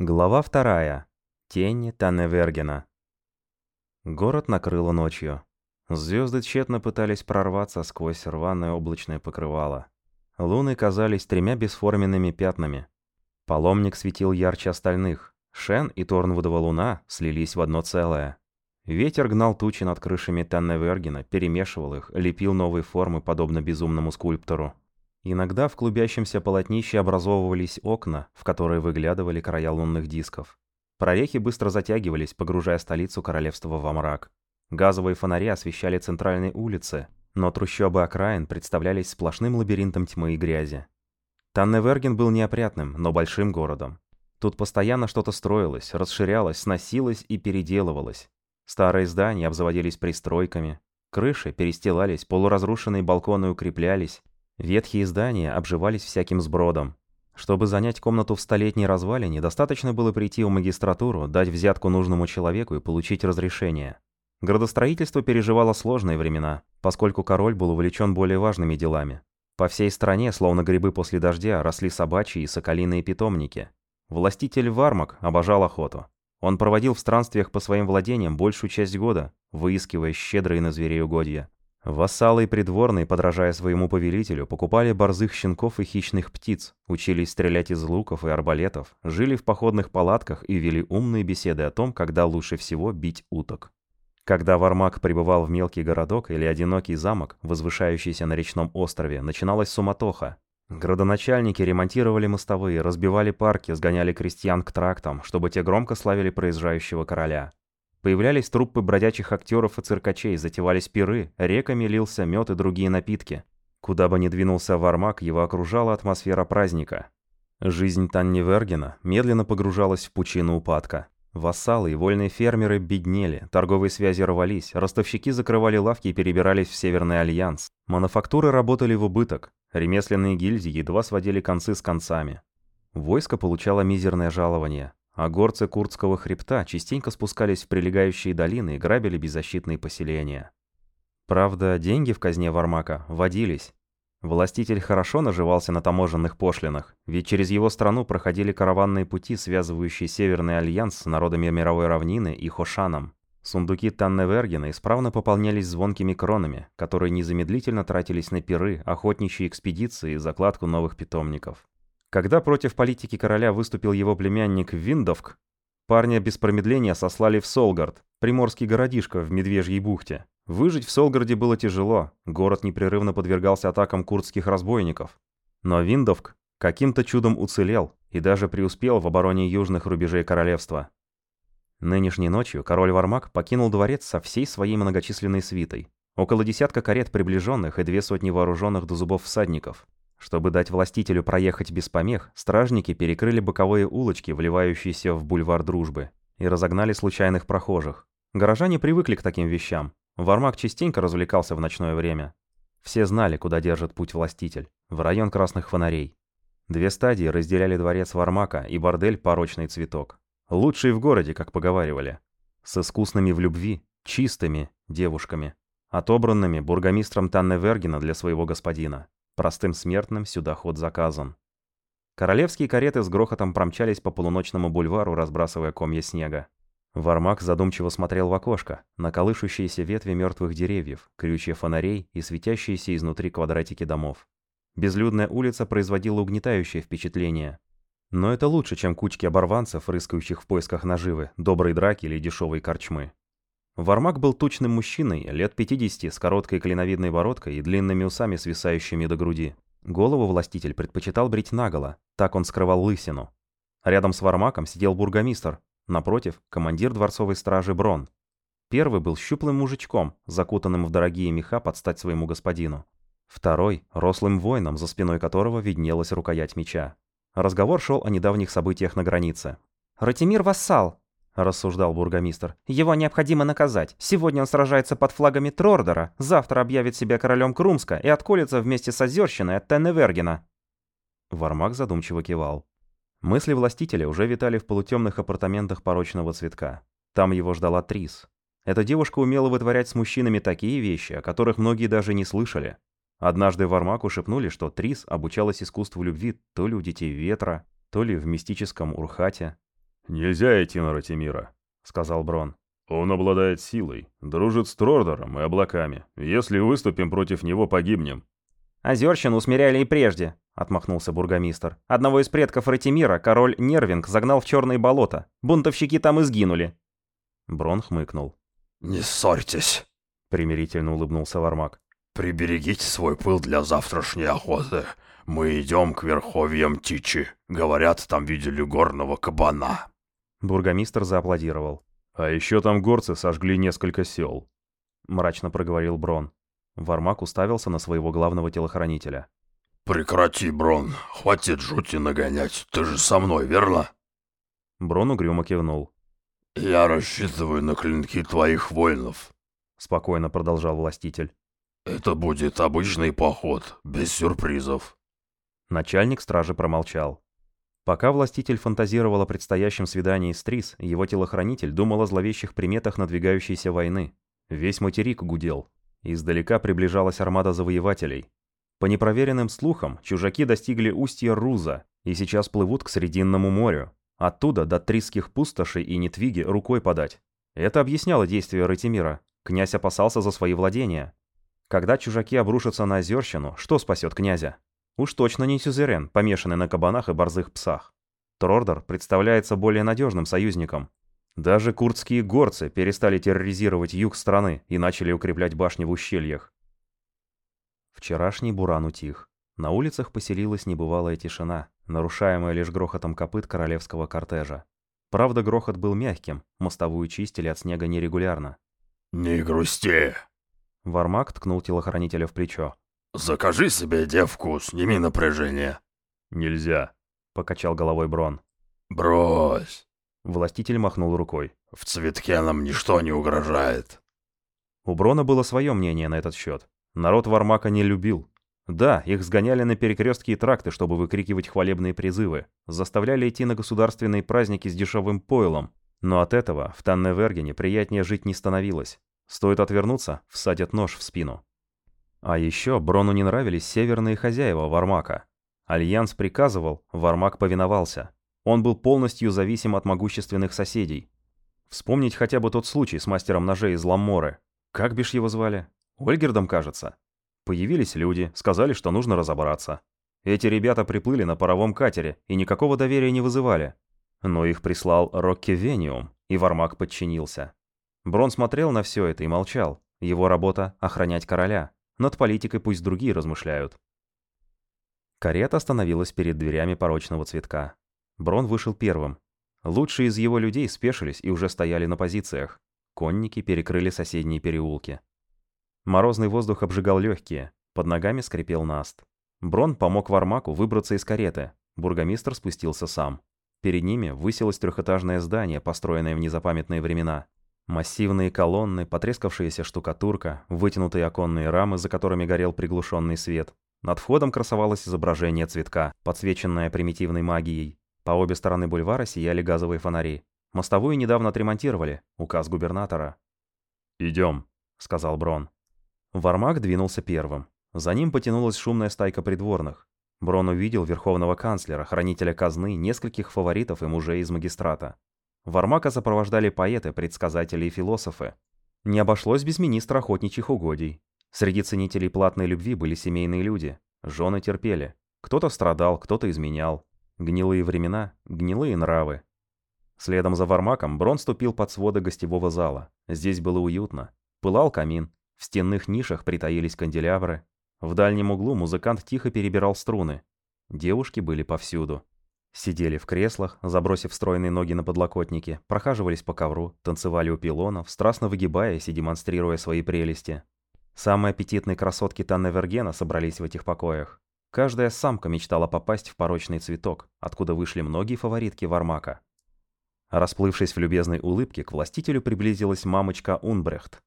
Глава вторая. Тени Танневергена. Город накрыло ночью. Звезды тщетно пытались прорваться сквозь рваное облачное покрывало. Луны казались тремя бесформенными пятнами. Паломник светил ярче остальных. Шен и Торнвудова луна слились в одно целое. Ветер гнал тучи над крышами Танневергена, перемешивал их, лепил новые формы, подобно безумному скульптору. Иногда в клубящемся полотнище образовывались окна, в которые выглядывали края лунных дисков. Прорехи быстро затягивались, погружая столицу королевства во мрак. Газовые фонари освещали центральные улицы, но трущобы окраин представлялись сплошным лабиринтом тьмы и грязи. Танневерген был неопрятным, но большим городом. Тут постоянно что-то строилось, расширялось, сносилось и переделывалось. Старые здания обзаводились пристройками, крыши перестилались, полуразрушенные балконы укреплялись, Ветхие здания обживались всяким сбродом. Чтобы занять комнату в столетней развалине, достаточно было прийти в магистратуру, дать взятку нужному человеку и получить разрешение. Градостроительство переживало сложные времена, поскольку король был увлечен более важными делами. По всей стране, словно грибы после дождя, росли собачьи и соколиные питомники. Властитель Вармак обожал охоту. Он проводил в странствиях по своим владениям большую часть года, выискивая щедрые на зверей угодья. Вассалы и придворные, подражая своему повелителю, покупали борзых щенков и хищных птиц, учились стрелять из луков и арбалетов, жили в походных палатках и вели умные беседы о том, когда лучше всего бить уток. Когда Вармак прибывал в мелкий городок или одинокий замок, возвышающийся на речном острове, начиналась суматоха. Градоначальники ремонтировали мостовые, разбивали парки, сгоняли крестьян к трактам, чтобы те громко славили проезжающего короля. Появлялись труппы бродячих актеров и циркачей, затевались пиры, реками лился мед и другие напитки. Куда бы ни двинулся Вармак, его окружала атмосфера праздника. Жизнь Танневергена медленно погружалась в пучину упадка. Вассалы и вольные фермеры беднели, торговые связи рвались, ростовщики закрывали лавки и перебирались в Северный Альянс. Мануфактуры работали в убыток, ремесленные гильдии едва сводили концы с концами. Войско получало мизерное жалование, а горцы Курдского хребта частенько спускались в прилегающие долины и грабили беззащитные поселения. Правда, деньги в казне Вармака водились. Властитель хорошо наживался на таможенных пошлинах, ведь через его страну проходили караванные пути, связывающие Северный Альянс с народами мировой равнины и Хошаном. Сундуки Танневергена исправно пополнялись звонкими кронами, которые незамедлительно тратились на пиры, охотничьи экспедиции и закладку новых питомников. Когда против политики короля выступил его племянник Виндовк, парня без промедления сослали в Солгард, приморский городишко в Медвежьей бухте. Выжить в Солгарде было тяжело, город непрерывно подвергался атакам курдских разбойников. Но Виндовк каким-то чудом уцелел и даже преуспел в обороне южных рубежей королевства. Нынешней ночью король Вармак покинул дворец со всей своей многочисленной свитой. Около десятка карет приближенных и две сотни вооруженных до зубов всадников. Чтобы дать властителю проехать без помех, стражники перекрыли боковые улочки, вливающиеся в бульвар Дружбы, и разогнали случайных прохожих. Горожане привыкли к таким вещам. Вармак частенько развлекался в ночное время. Все знали, куда держит путь властитель. В район красных фонарей. Две стадии разделяли дворец Вармака и бордель «Порочный цветок». Лучший в городе, как поговаривали. С искусными в любви, чистыми девушками. Отобранными бургомистром Танневергена для своего господина. Простым смертным сюда ход заказан. Королевские кареты с грохотом промчались по полуночному бульвару, разбрасывая комья снега. Вармак задумчиво смотрел в окошко, на колышущиеся ветви мертвых деревьев, крючья фонарей и светящиеся изнутри квадратики домов. Безлюдная улица производила угнетающее впечатление. Но это лучше, чем кучки оборванцев, рыскающих в поисках наживы, доброй драки или дешевой корчмы. Вармак был тучным мужчиной, лет 50, с короткой клиновидной бородкой и длинными усами, свисающими до груди. Голову властитель предпочитал брить наголо, так он скрывал лысину. Рядом с Вармаком сидел бургомистр, напротив – командир дворцовой стражи Брон. Первый был щуплым мужичком, закутанным в дорогие меха под стать своему господину. Второй – рослым воином, за спиной которого виднелась рукоять меча. Разговор шел о недавних событиях на границе. «Ратимир вассал!» Рассуждал бургомистр. «Его необходимо наказать. Сегодня он сражается под флагами Трордера, завтра объявит себя королем Крумска и отколется вместе с Озерщиной от Тенневергена». Вармак задумчиво кивал. Мысли властителя уже витали в полутемных апартаментах порочного цветка. Там его ждала Трис. Эта девушка умела вытворять с мужчинами такие вещи, о которых многие даже не слышали. Однажды Вармаку шепнули, что Трис обучалась искусству любви то ли у Детей Ветра, то ли в мистическом Урхате. «Нельзя идти на Ратимира», — сказал Брон. «Он обладает силой, дружит с Трордором и облаками. Если выступим против него, погибнем». «Озерщину усмиряли и прежде», — отмахнулся бургомистр. «Одного из предков Ратимира, король Нервинг, загнал в черные болота. Бунтовщики там и сгинули». Брон хмыкнул. «Не ссорьтесь», — примирительно улыбнулся Вармак. «Приберегите свой пыл для завтрашней охоты. Мы идем к верховьям Тичи. Говорят, там видели горного кабана». Бургомистр зааплодировал. «А еще там горцы сожгли несколько сел», — мрачно проговорил Брон. Вармак уставился на своего главного телохранителя. «Прекрати, Брон. Хватит жути нагонять. Ты же со мной, верно?» Брон угрюмо кивнул. «Я рассчитываю на клинки твоих воинов», — спокойно продолжал властитель. «Это будет обычный поход, без сюрпризов». Начальник стражи промолчал. Пока властитель фантазировал о предстоящем свидании с Трис, его телохранитель думал о зловещих приметах надвигающейся войны. Весь материк гудел. Издалека приближалась армада завоевателей. По непроверенным слухам, чужаки достигли устья Руза и сейчас плывут к Срединному морю. Оттуда до Трисских пустошей и Нетвиги рукой подать. Это объясняло действия Ратимира. Князь опасался за свои владения. Когда чужаки обрушатся на Озерщину, что спасет князя? Уж точно не Сюзерен, помешанный на кабанах и борзых псах. Трордор представляется более надежным союзником. Даже курдские горцы перестали терроризировать юг страны и начали укреплять башни в ущельях. Вчерашний буран утих. На улицах поселилась небывалая тишина, нарушаемая лишь грохотом копыт королевского кортежа. Правда, грохот был мягким, мостовую чистили от снега нерегулярно. «Не грусти!» Вармак ткнул телохранителя в плечо. «Закажи себе девку, сними напряжение». «Нельзя», — покачал головой Брон. «Брось». Властитель махнул рукой. «В цветке нам ничто не угрожает». У Брона было свое мнение на этот счет. Народ Вармака не любил, да, их сгоняли на перекрестки и тракты, чтобы выкрикивать хвалебные призывы, заставляли идти на государственные праздники с дешевым пойлом. Но от этого в Танневергене приятнее жить не становилось. Стоит отвернуться, всадят нож в спину. А еще Брону не нравились северные хозяева Вармака. Альянс приказывал, Вармак повиновался. Он был полностью зависим от могущественных соседей. Вспомнить хотя бы тот случай с мастером ножей из Ламморы. Как бишь его звали? Ольгердом, кажется. Появились люди, сказали, что нужно разобраться. Эти ребята приплыли на паровом катере и никакого доверия не вызывали. Но их прислал Рокки Вениум, и Вармак подчинился. Брон смотрел на все это и молчал. Его работа — охранять короля. Над политикой пусть другие размышляют. Карета остановилась перед дверями порочного цветка. Брон вышел первым. Лучшие из его людей спешились и уже стояли на позициях. Конники перекрыли соседние переулки. Морозный воздух обжигал легкие, под ногами скрипел наст. Брон помог Вармаку выбраться из кареты. Бургомистр спустился сам. Перед ними высилось трехэтажное здание, построенное в незапамятные времена. Массивные колонны, потрескавшаяся штукатурка, вытянутые оконные рамы, за которыми горел приглушенный свет. Над входом красовалось изображение цветка, подсвеченное примитивной магией. По обе стороны бульвара сияли газовые фонари. Мостовую недавно отремонтировали, указ губернатора. «Идем», — сказал Брон. Вармак двинулся первым. За ним потянулась шумная стайка придворных. Брон увидел верховного канцлера, хранителя казны, нескольких фаворитов и мужей из магистрата. Вармака сопровождали поэты, предсказатели и философы. Не обошлось без министра охотничьих угодий. Среди ценителей платной любви были семейные люди. Жены терпели. Кто-то страдал, кто-то изменял. Гнилые времена, гнилые нравы. Следом за Вармаком Брон ступил под своды гостевого зала. Здесь было уютно. Пылал камин. В стенных нишах притаились канделябры. В дальнем углу музыкант тихо перебирал струны. Девушки были повсюду. Сидели в креслах, забросив стройные ноги на подлокотники, прохаживались по ковру, танцевали у пилонов, страстно выгибаясь и демонстрируя свои прелести. Самые аппетитные красотки Танна Вергена собрались в этих покоях. Каждая самка мечтала попасть в порочный цветок, откуда вышли многие фаворитки Вармака. Расплывшись в любезной улыбке, к властителю приблизилась мамочка Унбрехт,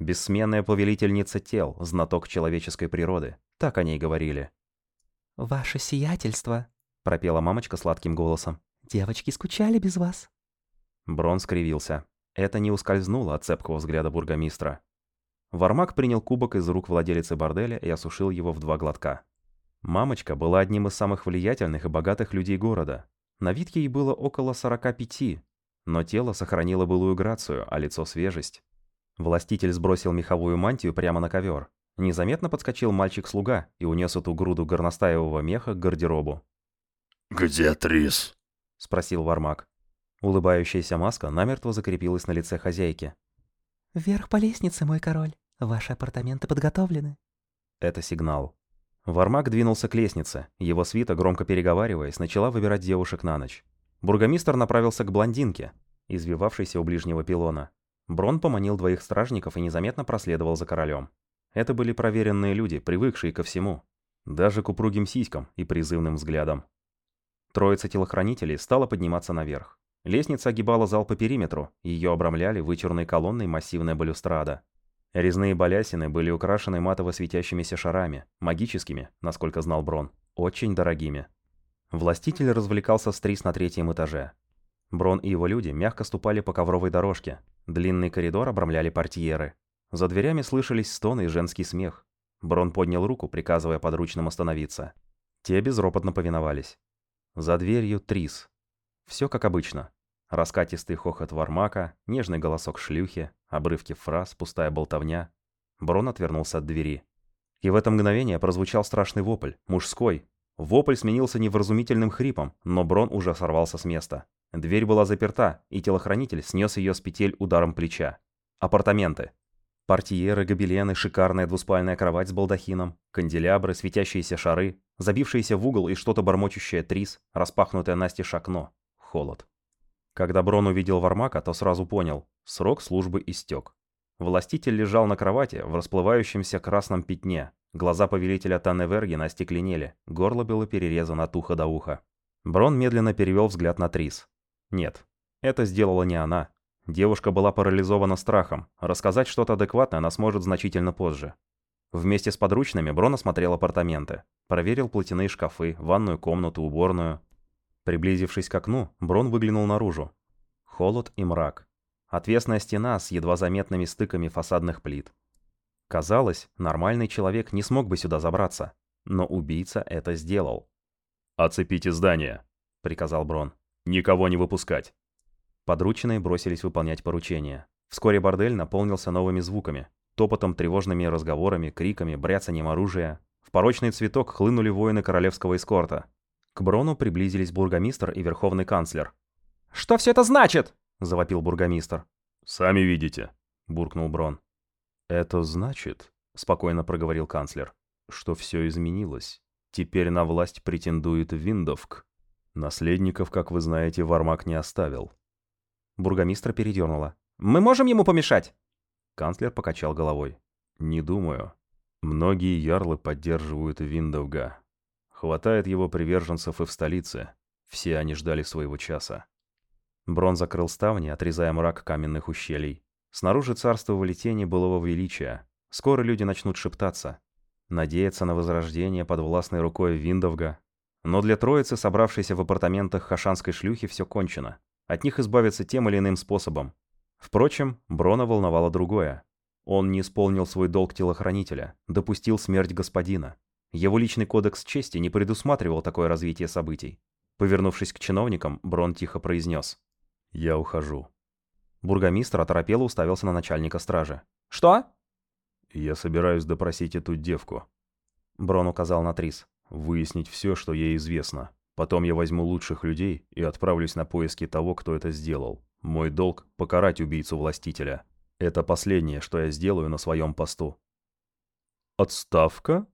Бессменная повелительница тел, знаток человеческой природы. Так о ней говорили. «Ваше сиятельство», — пропела мамочка сладким голосом. «Девочки скучали без вас». Брон скривился. Это не ускользнуло от цепкого взгляда бургомистра. Вармак принял кубок из рук владелицы борделя и осушил его в два глотка. Мамочка была одним из самых влиятельных и богатых людей города. На вид ей было около 45, но тело сохранило былую грацию, а лицо свежесть. Властитель сбросил меховую мантию прямо на ковер. Незаметно подскочил мальчик-слуга и унес эту груду горностаевого меха к гардеробу. «Где Трис?» — спросил Вармак. Улыбающаяся маска намертво закрепилась на лице хозяйки. «Вверх по лестнице, мой король. Ваши апартаменты подготовлены». Это сигнал. Вармак двинулся к лестнице. Его свита, громко переговариваясь, начала выбирать девушек на ночь. Бургомистр направился к блондинке, извивавшейся у ближнего пилона. Брон поманил двоих стражников и незаметно проследовал за королем. Это были проверенные люди, привыкшие ко всему. Даже к упругим сиськам и призывным взглядам. Троица телохранителей стала подниматься наверх. Лестница огибала зал по периметру, ее обрамляли вычурной колонной массивная балюстрада. Резные балясины были украшены матово светящимися шарами, магическими, насколько знал Брон, очень дорогими. Властитель развлекался с Трис на третьем этаже. Брон и его люди мягко ступали по ковровой дорожке. Длинный коридор обрамляли портьеры. За дверями слышались стоны и женский смех. Брон поднял руку, приказывая подручным остановиться. Те безропотно повиновались. За дверью Трис. Все как обычно. Раскатистый хохот вармака, нежный голосок шлюхи, обрывки фраз, пустая болтовня. Брон отвернулся от двери. И в это мгновение прозвучал страшный вопль, мужской. Вопль сменился невразумительным хрипом, но Брон уже сорвался с места. Дверь была заперта, и телохранитель снес ее с петель ударом плеча. Апартаменты. Портьеры, гобелены, шикарная двуспальная кровать с балдахином, канделябры, светящиеся шары, забившиеся в угол и что-то бормочущее трис, распахнутое настежь окно. Холод. Когда Брон увидел Вармака, то сразу понял – срок службы истек. Властитель лежал на кровати в расплывающемся красном пятне. Глаза повелителя Танневергена остекленели, горло было перерезано от уха до уха. Брон медленно перевел взгляд на Трис. Нет, это сделала не она. Девушка была парализована страхом. Рассказать что-то адекватное она сможет значительно позже. Вместе с подручными Брон осмотрел апартаменты. Проверил платяные шкафы, ванную комнату, уборную. Приблизившись к окну, Брон выглянул наружу. Холод и мрак. Отвесная стена с едва заметными стыками фасадных плит. Казалось, нормальный человек не смог бы сюда забраться. Но убийца это сделал. «Оцепите здание», — приказал Брон. «Никого не выпускать». Подручные бросились выполнять поручения. Вскоре бордель наполнился новыми звуками. Топотом, тревожными разговорами, криками, бряцанием оружия. В порочный цветок хлынули воины королевского эскорта. К Брону приблизились бургомистр и верховный канцлер. «Что все это значит?» – завопил бургомистр. «Сами видите», – буркнул Брон. «Это значит», – спокойно проговорил канцлер, – «что все изменилось. Теперь на власть претендует Виндовк. Наследников, как вы знаете, Вармак не оставил». Бургомистра передернуло. «Мы можем ему помешать?» Канцлер покачал головой. «Не думаю. Многие ярлы поддерживают Виндовга. Хватает его приверженцев и в столице. Все они ждали своего часа. Брон закрыл ставни, отрезая мрак каменных ущелий. Снаружи царствовали тени былого величия. Скоро люди начнут шептаться. Надеяться на возрождение под властной рукой Виндовга. Но для троицы, собравшейся в апартаментах хашанской шлюхи, все кончено. От них избавиться тем или иным способом. Впрочем, Брона волновало другое. Он не исполнил свой долг телохранителя, допустил смерть господина. Его личный кодекс чести не предусматривал такое развитие событий. Повернувшись к чиновникам, Брон тихо произнес. «Я ухожу». Бургомистр оторопело уставился на начальника стражи. «Что?» «Я собираюсь допросить эту девку». Брон указал на Трис. «Выяснить все, что ей известно. Потом я возьму лучших людей и отправлюсь на поиски того, кто это сделал. Мой долг — покарать убийцу властителя. Это последнее, что я сделаю на своем посту». «Отставка?»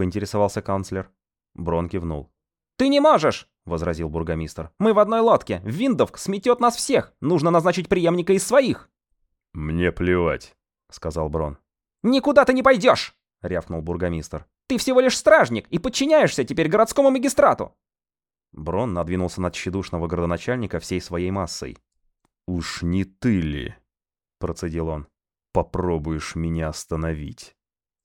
поинтересовался канцлер. Брон кивнул. «Ты не можешь!» — возразил бургомистр. «Мы в одной лодке. Виндовк сметет нас всех. Нужно назначить преемника из своих». «Мне плевать», — сказал Брон. «Никуда ты не пойдешь!» — рявкнул бургомистр. «Ты всего лишь стражник и подчиняешься теперь городскому магистрату!» Брон надвинулся на тщедушного городоначальника всей своей массой. «Уж не ты ли?» — процедил он. «Попробуешь меня остановить?»